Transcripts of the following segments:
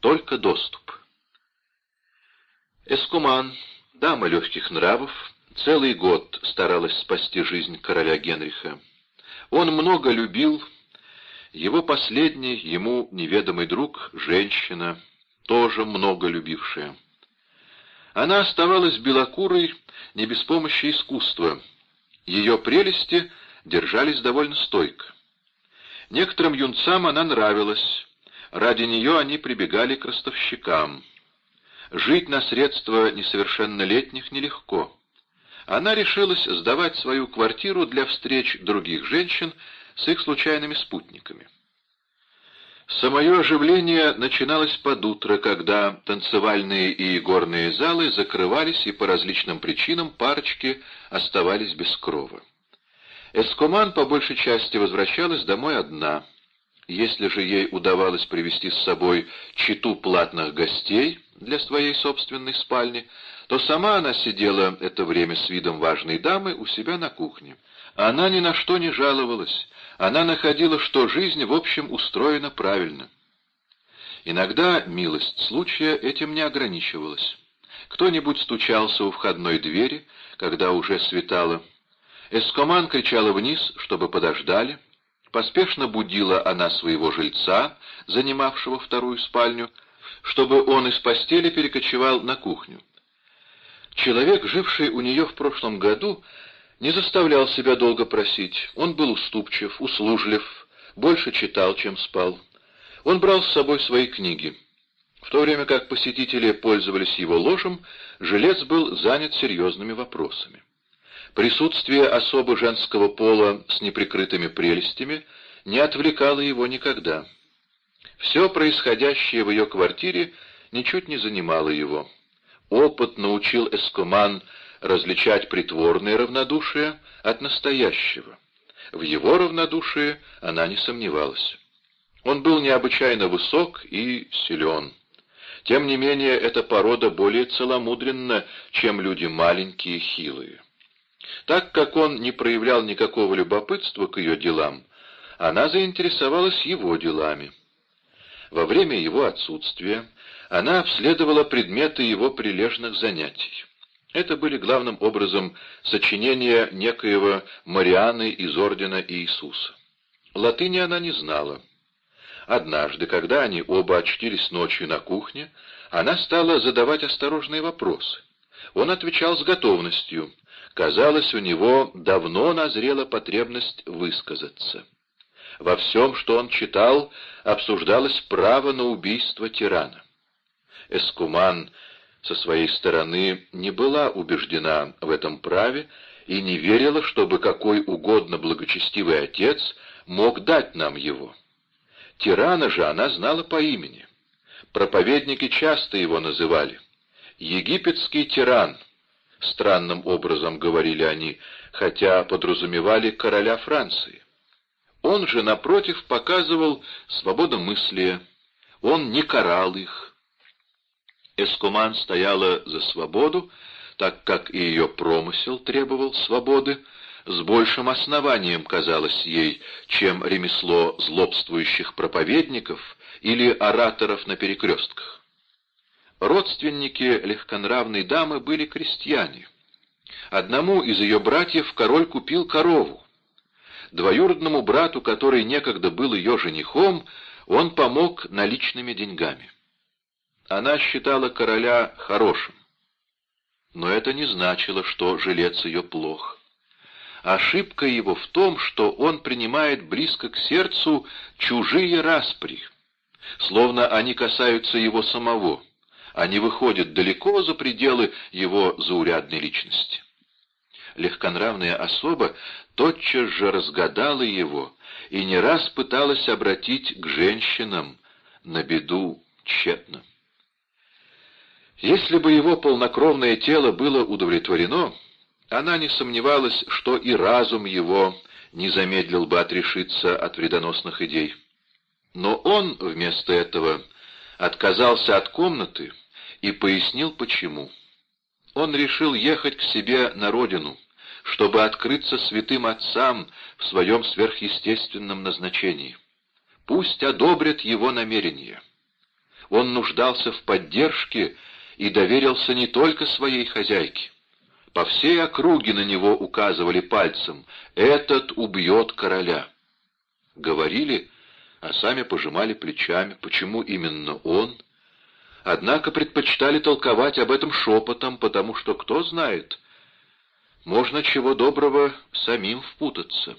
только доступ. Эскуман, дама легких нравов, целый год старалась спасти жизнь короля Генриха. Он много любил, его последний, ему неведомый друг, женщина, тоже много любившая. Она оставалась белокурой не без помощи искусства. Ее прелести держались довольно стойко. Некоторым юнцам она нравилась. Ради нее они прибегали к ростовщикам. Жить на средства несовершеннолетних нелегко. Она решилась сдавать свою квартиру для встреч других женщин с их случайными спутниками. Самое оживление начиналось под утро, когда танцевальные и игорные залы закрывались, и по различным причинам парочки оставались без крова. Эскоман по большей части возвращалась домой одна. Если же ей удавалось привести с собой читу платных гостей для своей собственной спальни, то сама она сидела это время с видом важной дамы у себя на кухне. Она ни на что не жаловалась, она находила, что жизнь в общем устроена правильно. Иногда милость случая этим не ограничивалась. Кто-нибудь стучался у входной двери, когда уже светало. Эскоман кричала вниз, чтобы подождали. Поспешно будила она своего жильца, занимавшего вторую спальню, чтобы он из постели перекочевал на кухню. Человек, живший у нее в прошлом году, не заставлял себя долго просить. Он был уступчив, услужлив, больше читал, чем спал. Он брал с собой свои книги. В то время как посетители пользовались его ложем, жилец был занят серьезными вопросами. Присутствие особо женского пола с неприкрытыми прелестями не отвлекало его никогда. Все происходящее в ее квартире ничуть не занимало его. Опыт научил Эскоман различать притворное равнодушие от настоящего. В его равнодушии она не сомневалась. Он был необычайно высок и силен. Тем не менее, эта порода более целомудренна, чем люди маленькие и хилые. Так как он не проявлял никакого любопытства к ее делам, она заинтересовалась его делами. Во время его отсутствия она обследовала предметы его прилежных занятий. Это были главным образом сочинения некоего Марианы из Ордена Иисуса. Латыни она не знала. Однажды, когда они оба очтились ночью на кухне, она стала задавать осторожные вопросы. Он отвечал с готовностью. Казалось, у него давно назрела потребность высказаться. Во всем, что он читал, обсуждалось право на убийство тирана. Эскуман со своей стороны не была убеждена в этом праве и не верила, чтобы какой угодно благочестивый отец мог дать нам его. Тирана же она знала по имени. Проповедники часто его называли. «Египетский тиран», — странным образом говорили они, хотя подразумевали короля Франции. Он же, напротив, показывал свободомыслие, он не карал их, Эскуман стояла за свободу, так как и ее промысел требовал свободы, с большим основанием казалось ей, чем ремесло злобствующих проповедников или ораторов на перекрестках. Родственники легконравной дамы были крестьяне. Одному из ее братьев король купил корову. Двоюродному брату, который некогда был ее женихом, он помог наличными деньгами. Она считала короля хорошим. Но это не значило, что жилец ее плох. Ошибка его в том, что он принимает близко к сердцу чужие распри, словно они касаются его самого, они выходят далеко за пределы его заурядной личности. Легконравная особа тотчас же разгадала его и не раз пыталась обратить к женщинам на беду тщетно. Если бы его полнокровное тело было удовлетворено, она не сомневалась, что и разум его не замедлил бы отрешиться от вредоносных идей. Но он вместо этого отказался от комнаты и пояснил, почему. Он решил ехать к себе на родину, чтобы открыться святым отцам в своем сверхъестественном назначении. Пусть одобрят его намерения. Он нуждался в поддержке и доверился не только своей хозяйке. По всей округе на него указывали пальцем «Этот убьет короля». Говорили, а сами пожимали плечами, почему именно он. Однако предпочитали толковать об этом шепотом, потому что, кто знает, можно чего доброго самим впутаться.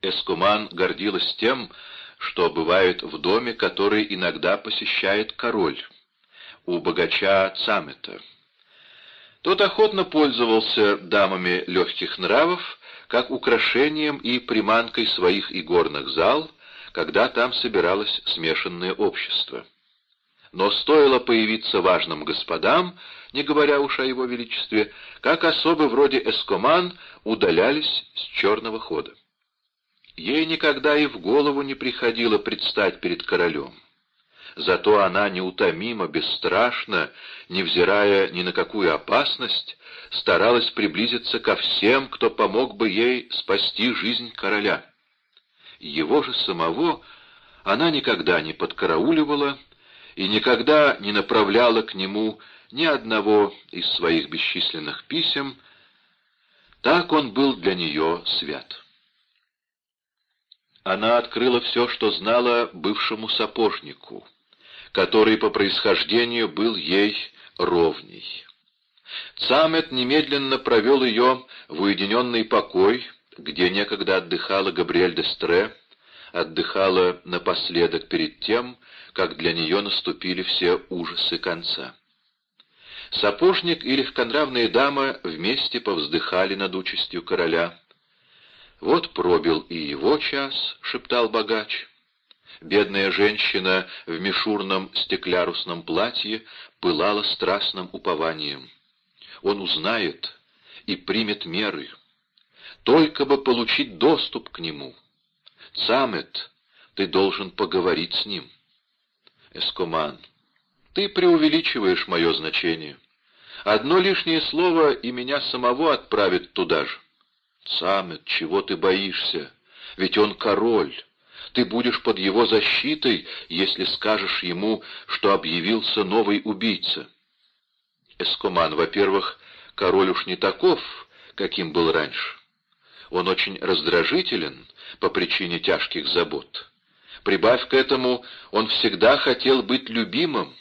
Эскуман гордилась тем, что бывает в доме, который иногда посещает король, у богача Цамета. Тот охотно пользовался дамами легких нравов, как украшением и приманкой своих игорных зал, когда там собиралось смешанное общество. Но стоило появиться важным господам, не говоря уж о его величестве, как особы вроде Эскоман удалялись с черного хода. Ей никогда и в голову не приходило предстать перед королем. Зато она неутомимо, бесстрашно, невзирая ни на какую опасность, старалась приблизиться ко всем, кто помог бы ей спасти жизнь короля. Его же самого она никогда не подкарауливала и никогда не направляла к нему ни одного из своих бесчисленных писем, так он был для нее свят. Она открыла все, что знала бывшему сапожнику, который по происхождению был ей ровней. Цамет немедленно провел ее в уединенный покой, где некогда отдыхала Габриэль де Стре, отдыхала напоследок перед тем, как для нее наступили все ужасы конца. Сапожник и легконравная дама вместе повздыхали над участью короля. «Вот пробил и его час», — шептал богач. Бедная женщина в мишурном стеклярусном платье пылала страстным упованием. Он узнает и примет меры. Только бы получить доступ к нему. Цамет, ты должен поговорить с ним. Эскоман, ты преувеличиваешь мое значение. Одно лишнее слово, и меня самого отправит туда же. Самет, чего ты боишься? Ведь он король. Ты будешь под его защитой, если скажешь ему, что объявился новый убийца. Эскоман, во-первых, король уж не таков, каким был раньше. Он очень раздражителен по причине тяжких забот. Прибавь к этому, он всегда хотел быть любимым.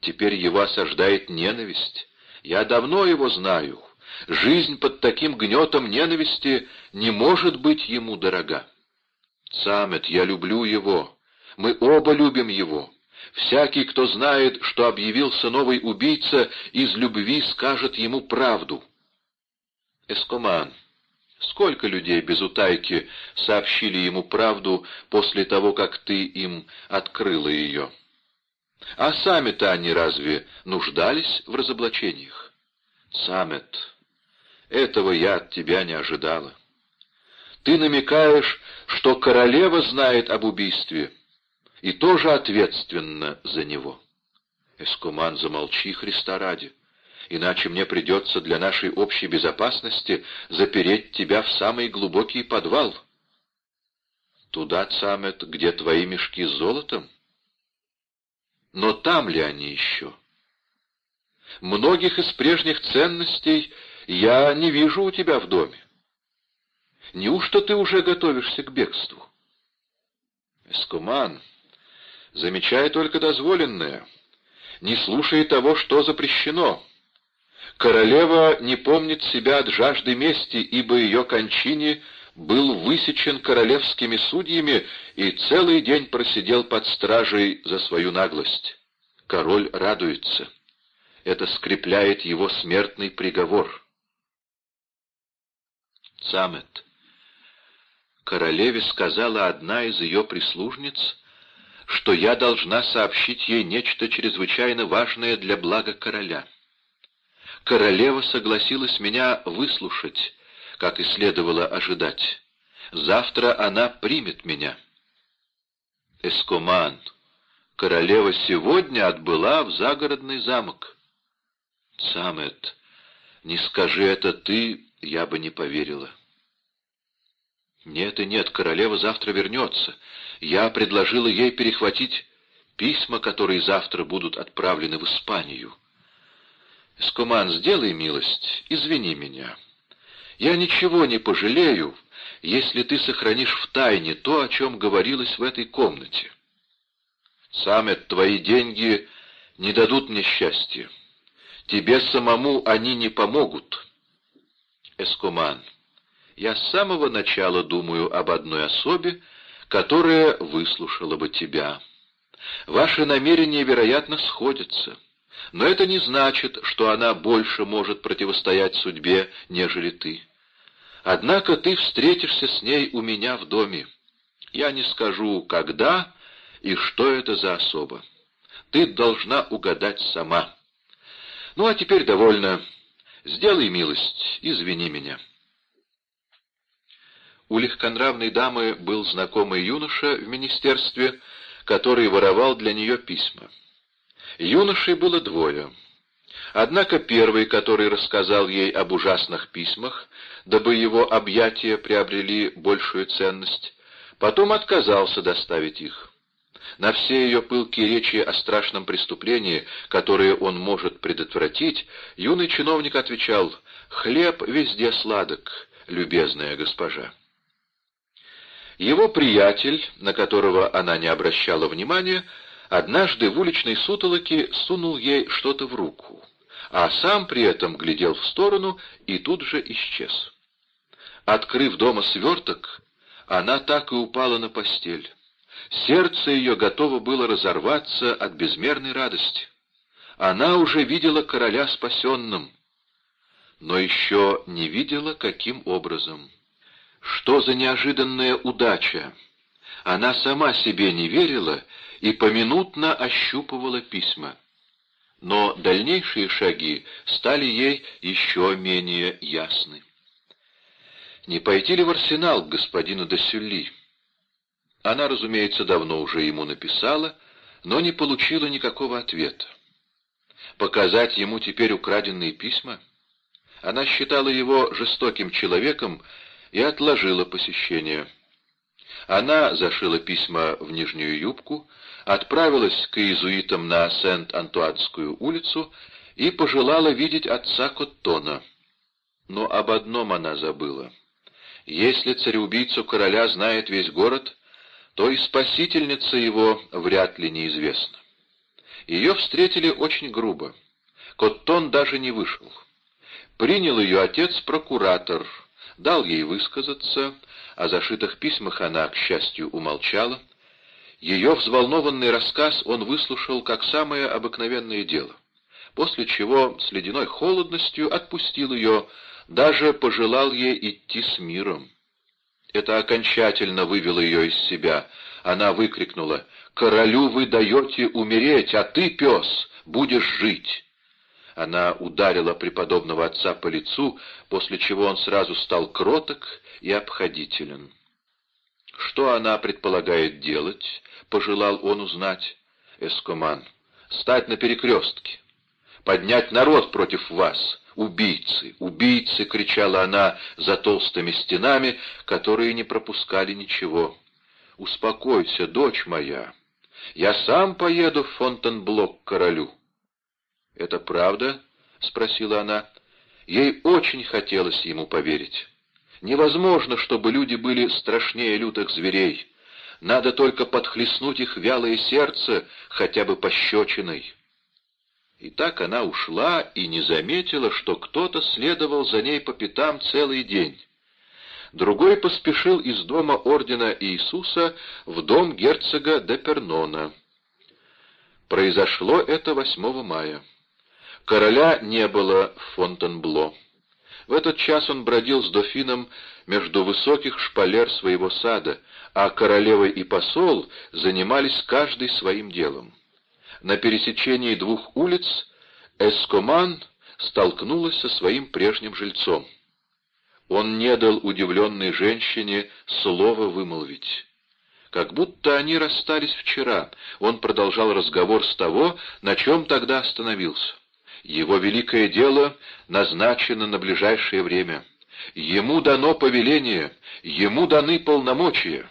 Теперь его осаждает ненависть. Я давно его знаю. Жизнь под таким гнетом ненависти не может быть ему дорога. Самет, я люблю его. Мы оба любим его. Всякий, кто знает, что объявился новый убийца, из любви скажет ему правду. Эскоман. Сколько людей без утайки сообщили ему правду после того, как ты им открыла ее? А сами-то они разве нуждались в разоблачениях? Самет, этого я от тебя не ожидала. Ты намекаешь, что королева знает об убийстве и тоже ответственна за него. Эскуман, замолчи, Христа ради иначе мне придется для нашей общей безопасности запереть тебя в самый глубокий подвал. Туда, Цамет, где твои мешки с золотом? Но там ли они еще? Многих из прежних ценностей я не вижу у тебя в доме. Неужто ты уже готовишься к бегству? Эскуман, замечай только дозволенное, не слушай того, что запрещено. Королева не помнит себя от жажды мести, ибо ее кончине был высечен королевскими судьями и целый день просидел под стражей за свою наглость. Король радуется. Это скрепляет его смертный приговор. Цамет. Королеве сказала одна из ее прислужниц, что я должна сообщить ей нечто чрезвычайно важное для блага короля королева согласилась меня выслушать, как и следовало ожидать. Завтра она примет меня. Эскоман, королева сегодня отбыла в загородный замок. Самет, не скажи это ты, я бы не поверила. Нет и нет, королева завтра вернется. Я предложила ей перехватить письма, которые завтра будут отправлены в Испанию. Эскуман, сделай милость, извини меня. Я ничего не пожалею, если ты сохранишь в тайне то, о чем говорилось в этой комнате. Самет, твои деньги не дадут мне счастья. Тебе самому они не помогут. Эскуман, я с самого начала думаю об одной особе, которая выслушала бы тебя. Ваши намерения, вероятно, сходятся. Но это не значит, что она больше может противостоять судьбе, нежели ты. Однако ты встретишься с ней у меня в доме. Я не скажу, когда и что это за особа. Ты должна угадать сама. Ну, а теперь довольно. Сделай милость, извини меня. У легконравной дамы был знакомый юноша в министерстве, который воровал для нее письма. Юношей было двое. Однако первый, который рассказал ей об ужасных письмах, дабы его объятия приобрели большую ценность, потом отказался доставить их. На все ее пылкие речи о страшном преступлении, которое он может предотвратить, юный чиновник отвечал «Хлеб везде сладок, любезная госпожа». Его приятель, на которого она не обращала внимания, однажды в уличной сутолоке сунул ей что-то в руку, а сам при этом глядел в сторону и тут же исчез. Открыв дома сверток, она так и упала на постель. Сердце ее готово было разорваться от безмерной радости. Она уже видела короля спасенным, но еще не видела, каким образом. Что за неожиданная удача! Она сама себе не верила и поминутно ощупывала письма. Но дальнейшие шаги стали ей еще менее ясны. Не пойти ли в арсенал к господину Досюли? Она, разумеется, давно уже ему написала, но не получила никакого ответа. Показать ему теперь украденные письма? Она считала его жестоким человеком и отложила посещение. Она зашила письма в нижнюю юбку, отправилась к иезуитам на Сент-Антуанскую улицу и пожелала видеть отца Коттона. Но об одном она забыла. Если цареубийцу короля знает весь город, то и спасительница его вряд ли неизвестна. Ее встретили очень грубо. Коттон даже не вышел. Принял ее отец-прокуратор, дал ей высказаться, о зашитых письмах она, к счастью, умолчала. Ее взволнованный рассказ он выслушал как самое обыкновенное дело, после чего с ледяной холодностью отпустил ее, даже пожелал ей идти с миром. Это окончательно вывело ее из себя. Она выкрикнула, «Королю вы даете умереть, а ты, пес, будешь жить!» Она ударила преподобного отца по лицу, после чего он сразу стал кроток и обходителен. «Что она предполагает делать?» — пожелал он узнать. Эскоман. «Стать на перекрестке, поднять народ против вас, убийцы, убийцы!» — кричала она за толстыми стенами, которые не пропускали ничего. «Успокойся, дочь моя, я сам поеду в Фонтенблок к королю». «Это правда?» — спросила она. Ей очень хотелось ему поверить. Невозможно, чтобы люди были страшнее лютых зверей. Надо только подхлестнуть их вялое сердце хотя бы пощечиной. И так она ушла и не заметила, что кто-то следовал за ней по пятам целый день. Другой поспешил из дома ордена Иисуса в дом герцога де Пернона. Произошло это 8 мая. Короля не было в Фонтенбло. В этот час он бродил с дофином между высоких шпалер своего сада, а королева и посол занимались каждый своим делом. На пересечении двух улиц Эскоман столкнулась со своим прежним жильцом. Он не дал удивленной женщине слова вымолвить. Как будто они расстались вчера, он продолжал разговор с того, на чем тогда остановился. Его великое дело назначено на ближайшее время. Ему дано повеление, ему даны полномочия.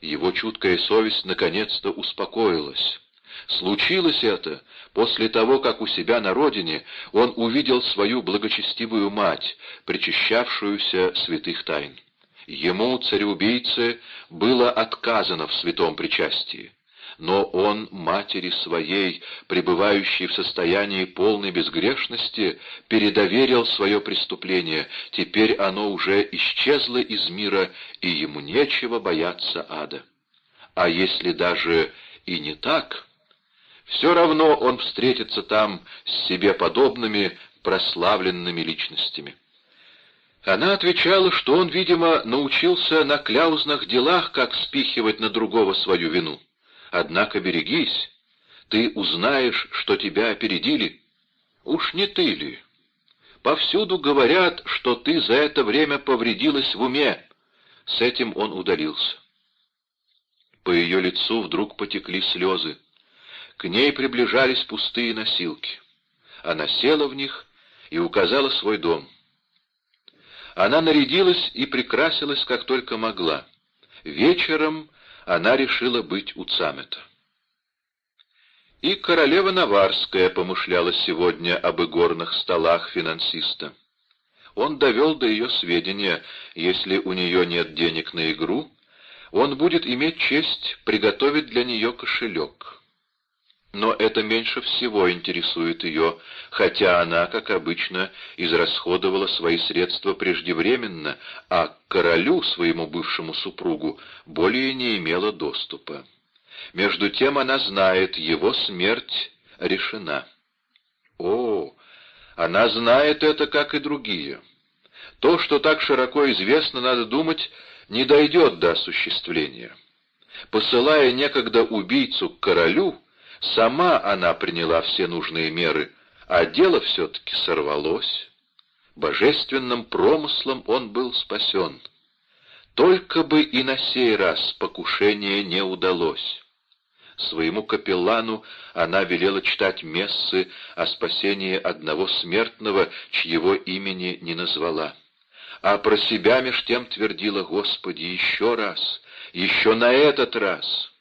Его чуткая совесть наконец-то успокоилась. Случилось это после того, как у себя на родине он увидел свою благочестивую мать, причащавшуюся святых тайн. Ему, цареубийце, было отказано в святом причастии но он матери своей, пребывающей в состоянии полной безгрешности, передоверил свое преступление, теперь оно уже исчезло из мира, и ему нечего бояться ада. А если даже и не так, все равно он встретится там с себе подобными прославленными личностями. Она отвечала, что он, видимо, научился на кляузных делах, как спихивать на другого свою вину. Однако берегись, ты узнаешь, что тебя опередили. Уж не ты ли? Повсюду говорят, что ты за это время повредилась в уме. С этим он удалился. По ее лицу вдруг потекли слезы. К ней приближались пустые носилки. Она села в них и указала свой дом. Она нарядилась и прикрасилась, как только могла. Вечером она решила быть у Цамета. И королева Наварская помышляла сегодня об игорных столах финансиста. Он довел до ее сведения, если у нее нет денег на игру, он будет иметь честь приготовить для нее кошелек. Но это меньше всего интересует ее, хотя она, как обычно, израсходовала свои средства преждевременно, а к королю, своему бывшему супругу, более не имела доступа. Между тем она знает, его смерть решена. О, она знает это, как и другие. То, что так широко известно, надо думать, не дойдет до осуществления. Посылая некогда убийцу к королю, Сама она приняла все нужные меры, а дело все-таки сорвалось. Божественным промыслом он был спасен. Только бы и на сей раз покушение не удалось. Своему капеллану она велела читать мессы о спасении одного смертного, чьего имени не назвала. А про себя меж тем твердила «Господи, еще раз, еще на этот раз».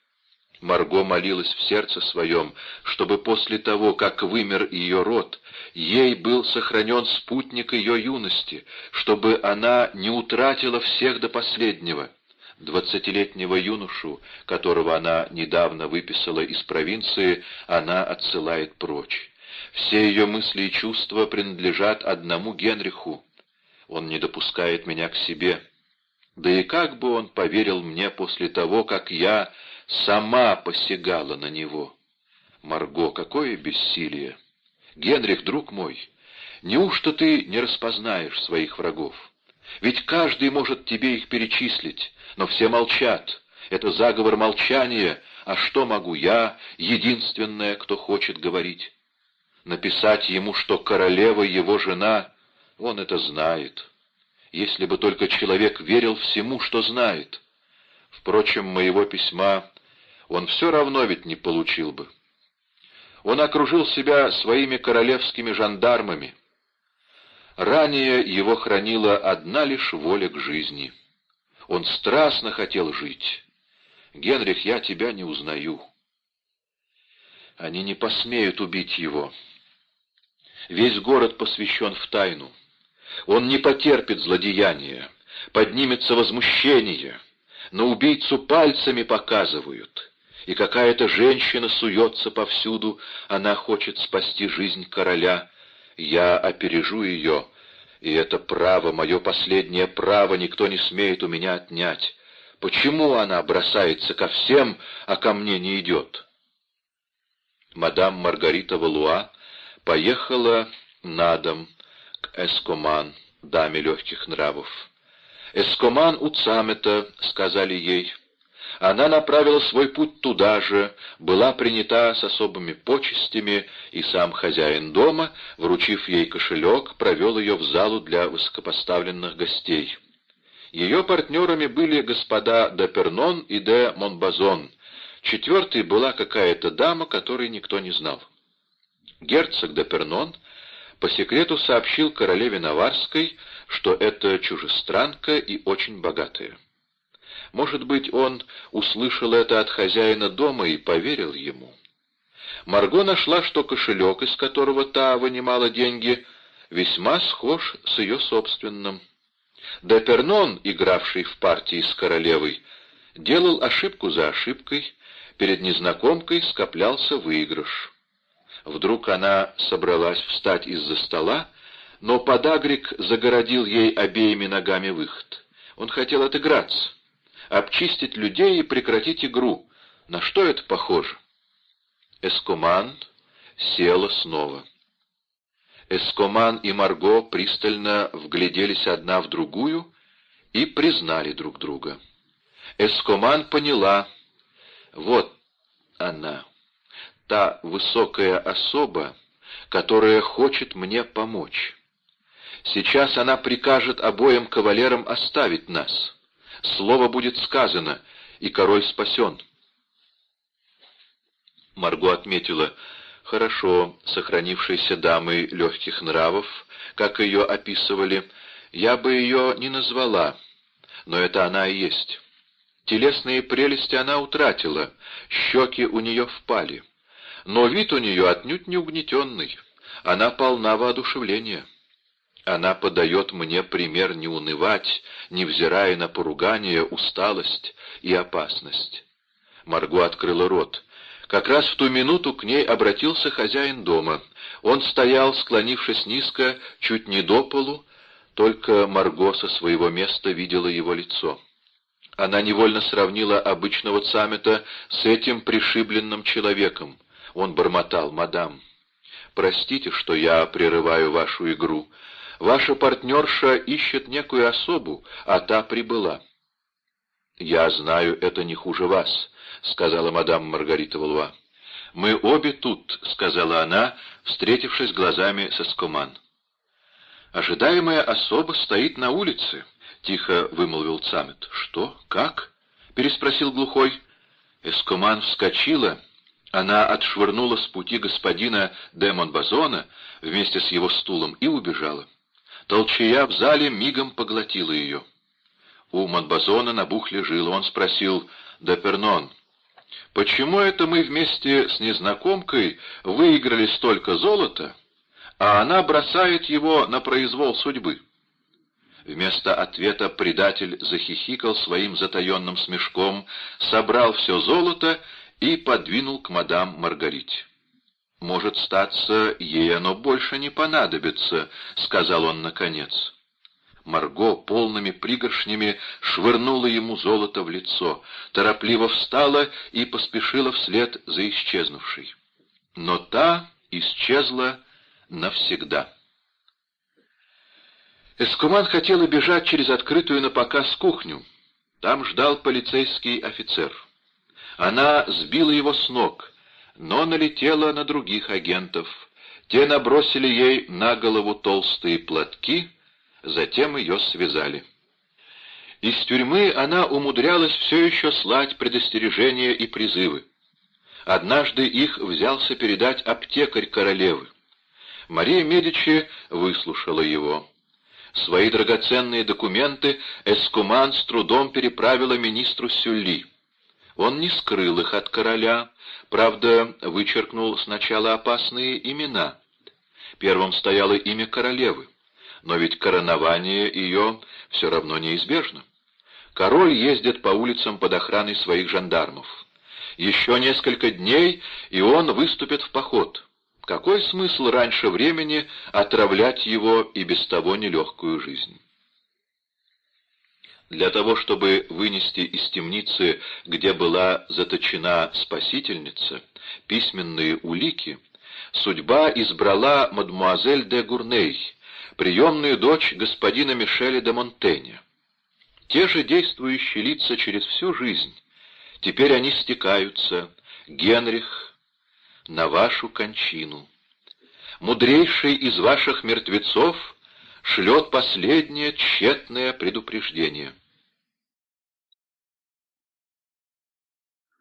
Марго молилась в сердце своем, чтобы после того, как вымер ее род, ей был сохранен спутник ее юности, чтобы она не утратила всех до последнего. Двадцатилетнего юношу, которого она недавно выписала из провинции, она отсылает прочь. Все ее мысли и чувства принадлежат одному Генриху. Он не допускает меня к себе. Да и как бы он поверил мне после того, как я сама посягала на него. Марго, какое бессилие! Генрих, друг мой, неужто ты не распознаешь своих врагов? Ведь каждый может тебе их перечислить, но все молчат. Это заговор молчания, а что могу я, единственная, кто хочет говорить? Написать ему, что королева его жена, он это знает. Если бы только человек верил всему, что знает. Впрочем, моего письма он все равно ведь не получил бы. Он окружил себя своими королевскими жандармами. Ранее его хранила одна лишь воля к жизни. Он страстно хотел жить. «Генрих, я тебя не узнаю». Они не посмеют убить его. Весь город посвящен в тайну. Он не потерпит злодеяния, поднимется возмущение. На убийцу пальцами показывают и какая-то женщина суется повсюду, она хочет спасти жизнь короля. Я опережу ее, и это право, мое последнее право, никто не смеет у меня отнять. Почему она бросается ко всем, а ко мне не идет? Мадам Маргарита Валуа поехала на дом к Эскоман, даме легких нравов. «Эскоман у Цамета», — сказали ей, — она направила свой путь туда же, была принята с особыми почестями, и сам хозяин дома, вручив ей кошелек, провел ее в залу для высокопоставленных гостей. Ее партнерами были господа де Пернон и де Монбазон. Четвертой была какая-то дама, которой никто не знал. Герцог де Пернон по секрету сообщил королеве Наварской, что это чужестранка и очень богатая. Может быть, он услышал это от хозяина дома и поверил ему. Марго нашла, что кошелек, из которого та вынимала деньги, весьма схож с ее собственным. Депернон, игравший в партии с королевой, делал ошибку за ошибкой, перед незнакомкой скоплялся выигрыш. Вдруг она собралась встать из-за стола, но подагрик загородил ей обеими ногами выход. Он хотел отыграться, обчистить людей и прекратить игру. На что это похоже? Эскоман села снова. Эскоман и Марго пристально вгляделись одна в другую и признали друг друга. Эскоман поняла, вот она, та высокая особа, которая хочет мне помочь. Сейчас она прикажет обоим кавалерам оставить нас. Слово будет сказано, и король спасен. Марго отметила, хорошо сохранившейся дамой легких нравов, как ее описывали, я бы ее не назвала, но это она и есть. Телесные прелести она утратила, щеки у нее впали. Но вид у нее отнюдь не угнетенный, она полна воодушевления. Она подает мне пример не унывать, невзирая на поругание, усталость и опасность. Марго открыла рот. Как раз в ту минуту к ней обратился хозяин дома. Он стоял, склонившись низко, чуть не до полу, только Марго со своего места видела его лицо. Она невольно сравнила обычного Цамета с этим пришибленным человеком. Он бормотал, «Мадам, простите, что я прерываю вашу игру. Ваша партнерша ищет некую особу, а та прибыла». «Я знаю, это не хуже вас», — сказала мадам Маргарита Валуа. «Мы обе тут», — сказала она, встретившись глазами со Скоман. «Ожидаемая особа стоит на улице», — тихо вымолвил Цамет. «Что? Как?» — переспросил глухой. Эскоман вскочила. Она отшвырнула с пути господина де Монбазона вместе с его стулом и убежала. Толчая в зале мигом поглотила ее. У Монбазона набухли жилы. Он спросил, «Де Пернон, почему это мы вместе с незнакомкой выиграли столько золота, а она бросает его на произвол судьбы?» Вместо ответа предатель захихикал своим затаенным смешком, собрал все золото и подвинул к мадам Маргарите. «Может, статься, ей оно больше не понадобится», — сказал он наконец. Марго полными пригоршнями швырнула ему золото в лицо, торопливо встала и поспешила вслед за исчезнувшей. Но та исчезла навсегда. Эскуман хотел бежать через открытую на показ кухню. Там ждал полицейский офицер. Она сбила его с ног, но налетела на других агентов. Те набросили ей на голову толстые платки, затем ее связали. Из тюрьмы она умудрялась все еще слать предостережения и призывы. Однажды их взялся передать аптекарь королевы. Мария Медичи выслушала его. Свои драгоценные документы Эскуман с трудом переправила министру Сюлли. Он не скрыл их от короля, правда, вычеркнул сначала опасные имена. Первым стояло имя королевы, но ведь коронование ее все равно неизбежно. Король ездит по улицам под охраной своих жандармов. Еще несколько дней, и он выступит в поход. Какой смысл раньше времени отравлять его и без того нелегкую жизнь? Для того, чтобы вынести из темницы, где была заточена спасительница, письменные улики, судьба избрала мадмуазель де Гурней, приемную дочь господина Мишеля де Монтеня. Те же действующие лица через всю жизнь. Теперь они стекаются. Генрих, на вашу кончину. Мудрейший из ваших мертвецов шлет последнее тщетное предупреждение —